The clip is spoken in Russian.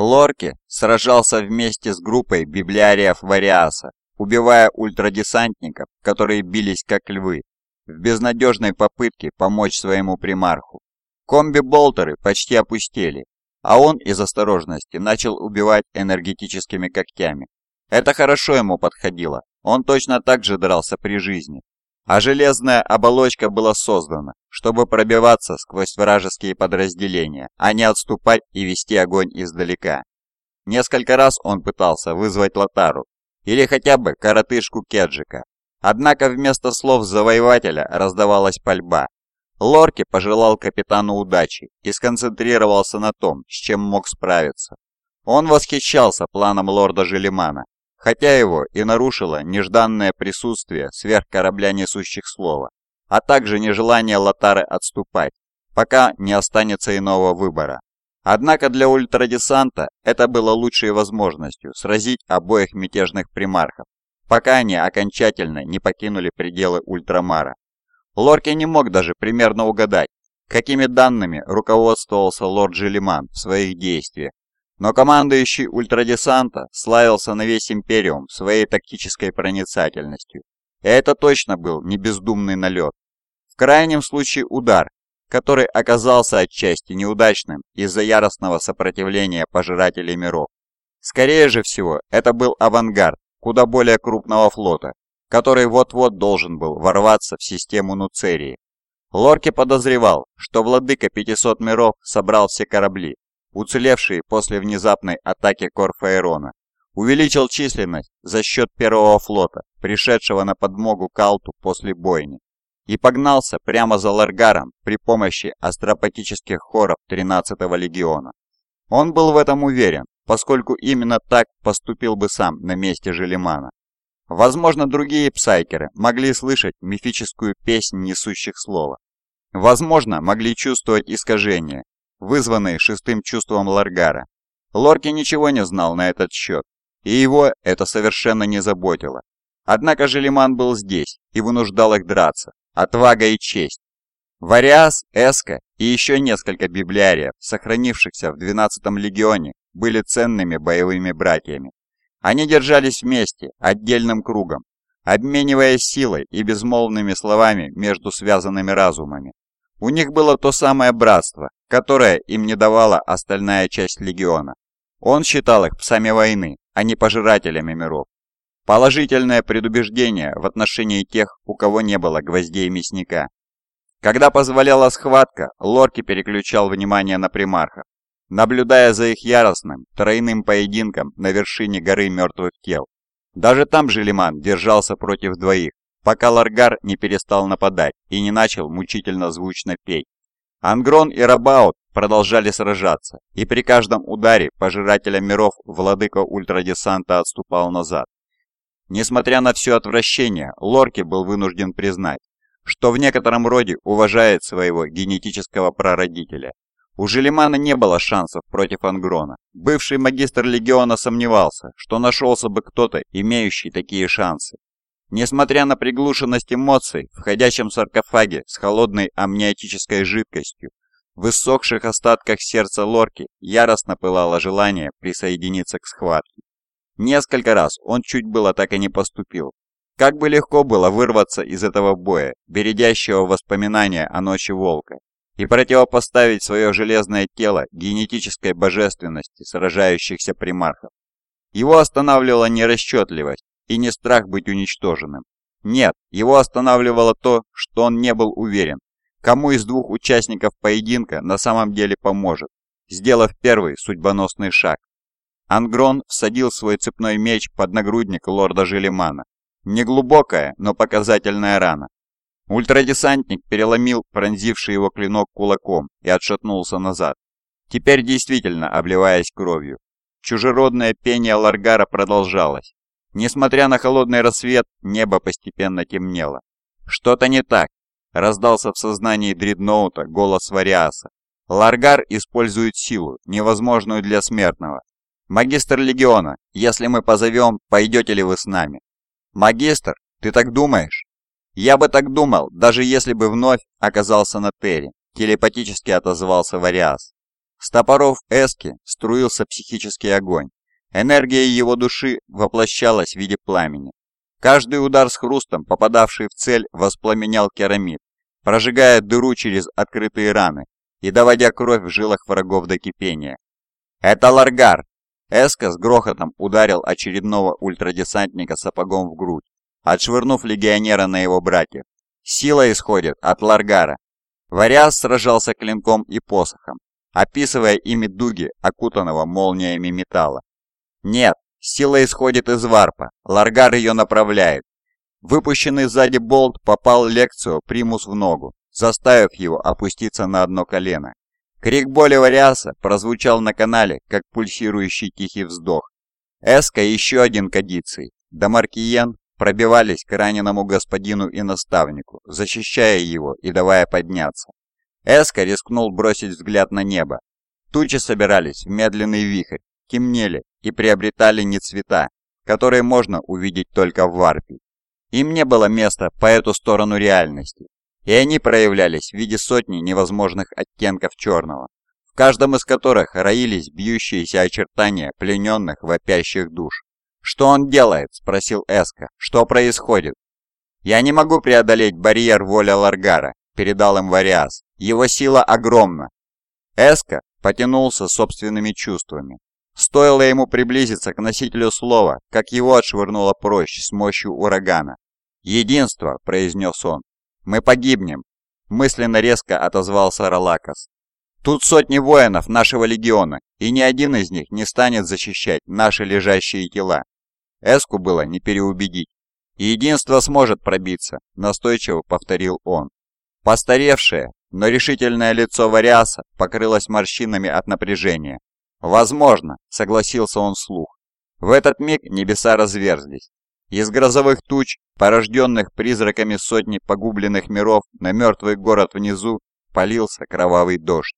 Лорки сражался вместе с группой библиариев Вариаса, убивая ультрадесантников, которые бились как львы, в безнадежной попытке помочь своему примарху. Комби-болтеры почти опустели, а он из осторожности начал убивать энергетическими когтями. Это хорошо ему подходило, он точно так же дрался при жизни. А железная оболочка была создана, чтобы пробиваться сквозь вражеские подразделения, а не отступать и вести огонь издалека. Несколько раз он пытался вызвать Лотару, или хотя бы коротышку Кеджика. Однако вместо слов завоевателя раздавалась пальба. Лорки пожелал капитану удачи и сконцентрировался на том, с чем мог справиться. Он восхищался планом лорда Желемана, хотя его и нарушило нежданное присутствие сверхкорабля несущих слова, а также нежелание Лотары отступать, пока не останется иного выбора. Однако для ультрадесанта это было лучшей возможностью сразить обоих мятежных примархов, пока они окончательно не покинули пределы Ультрамара. Лорки не мог даже примерно угадать, какими данными руководствовался лорд Желиман в своих действиях, но командующий ультрадесанта славился на весь Империум своей тактической проницательностью. И это точно был не бездумный налет. В крайнем случае удар, который оказался отчасти неудачным из-за яростного сопротивления пожирателей миров. Скорее же всего, это был авангард куда более крупного флота, который вот-вот должен был ворваться в систему Нуцерии. Лорки подозревал, что владыка 500 миров собрал все корабли, уцелевший после внезапной атаки Корфаэрона, увеличил численность за счет первого флота, пришедшего на подмогу Калту после бойни, и погнался прямо за Ларгаром при помощи астропатических хоров 13-го легиона. Он был в этом уверен, поскольку именно так поступил бы сам на месте Желемана. Возможно, другие псайкеры могли слышать мифическую песнь несущих слова. Возможно, могли чувствовать искажения, вызванные шестым чувством Ларгара. Лорки ничего не знал на этот счет, и его это совершенно не заботило. Однако Желиман был здесь и вынуждал их драться. Отвага и честь. Вариас, Эска и еще несколько библиариев, сохранившихся в 12-м легионе, были ценными боевыми братьями. Они держались вместе, отдельным кругом, обмениваясь силой и безмолвными словами между связанными разумами. У них было то самое братство, которое им не давала остальная часть легиона. Он считал их псами войны, а не пожирателями миров. Положительное предубеждение в отношении тех, у кого не было гвоздей мясника. Когда позволяла схватка, Лорки переключал внимание на примархов, наблюдая за их яростным, тройным поединком на вершине горы мертвых тел. Даже там Желиман держался против двоих, пока Ларгар не перестал нападать и не начал мучительно звучно петь. Ангрон и Рабаут продолжали сражаться, и при каждом ударе пожирателя миров владыка ультрадесанта отступал назад. Несмотря на все отвращение, Лорки был вынужден признать, что в некотором роде уважает своего генетического прародителя. У Желимана не было шансов против Ангрона. Бывший магистр легиона сомневался, что нашелся бы кто-то, имеющий такие шансы. Несмотря на приглушенность эмоций, в саркофаге с холодной амниотической жидкостью, в иссохших остатках сердца Лорки яростно пылало желание присоединиться к схватке. Несколько раз он чуть было так и не поступил. Как бы легко было вырваться из этого боя, бередящего воспоминания о ночи волка, и противопоставить свое железное тело генетической божественности сражающихся примархов. Его останавливала нерасчетливость, и не страх быть уничтоженным. Нет, его останавливало то, что он не был уверен, кому из двух участников поединка на самом деле поможет, сделав первый судьбоносный шаг. Ангрон всадил свой цепной меч под нагрудник лорда Желемана. Неглубокая, но показательная рана. Ультрадесантник переломил пронзивший его клинок кулаком и отшатнулся назад, теперь действительно обливаясь кровью. Чужеродное пение Ларгара продолжалось, Несмотря на холодный рассвет, небо постепенно темнело. «Что-то не так», — раздался в сознании дредноута голос Вариаса. «Ларгар использует силу, невозможную для смертного. Магистр Легиона, если мы позовем, пойдете ли вы с нами?» «Магистр, ты так думаешь?» «Я бы так думал, даже если бы вновь оказался на Терре», — телепатически отозвался Вариас. С топоров Эски струился психический огонь. Энергия его души воплощалась в виде пламени. Каждый удар с хрустом, попадавший в цель, воспламенял керамид, прожигая дыру через открытые раны и доводя кровь в жилах врагов до кипения. «Это Ларгар!» Эска с грохотом ударил очередного ультрадесантника сапогом в грудь, отшвырнув легионера на его братьев. Сила исходит от Ларгара. Вариас сражался клинком и посохом, описывая ими дуги, окутанного молниями металла. Нет, сила исходит из варпа, Ларгар ее направляет. Выпущенный сзади болт попал Лекцио Примус в ногу, заставив его опуститься на одно колено. Крик боли Вариаса прозвучал на канале, как пульсирующий тихий вздох. Эска еще один кадиций. Дамаркиен пробивались к раненому господину и наставнику, защищая его и давая подняться. Эска рискнул бросить взгляд на небо. Тучи собирались в медленный вихрь, темнели и приобретали не цвета, которые можно увидеть только в варпе. Им не было места по эту сторону реальности, и они проявлялись в виде сотни невозможных оттенков черного, в каждом из которых роились бьющиеся очертания плененных вопящих душ. «Что он делает?» – спросил Эска. «Что происходит?» «Я не могу преодолеть барьер воля Ларгара», – передал им Вариас. «Его сила огромна». Эска потянулся собственными чувствами. Стоило ему приблизиться к носителю слова, как его отшвырнуло прочь с мощью урагана. «Единство», – произнес он, мы погибнем!» Мысленно резко отозвался Ролакас. «Тут сотни воинов нашего легиона, и ни один из них не станет защищать наши лежащие тела». Эску было не переубедить. «Единство сможет пробиться», — настойчиво повторил он. Постаревшее, но решительное лицо Вариаса покрылось морщинами от напряжения. «Возможно», — согласился он вслух. В этот миг небеса разверзлись. Из грозовых туч, порожденных призраками сотни погубленных миров, на мертвый город внизу полился кровавый дождь.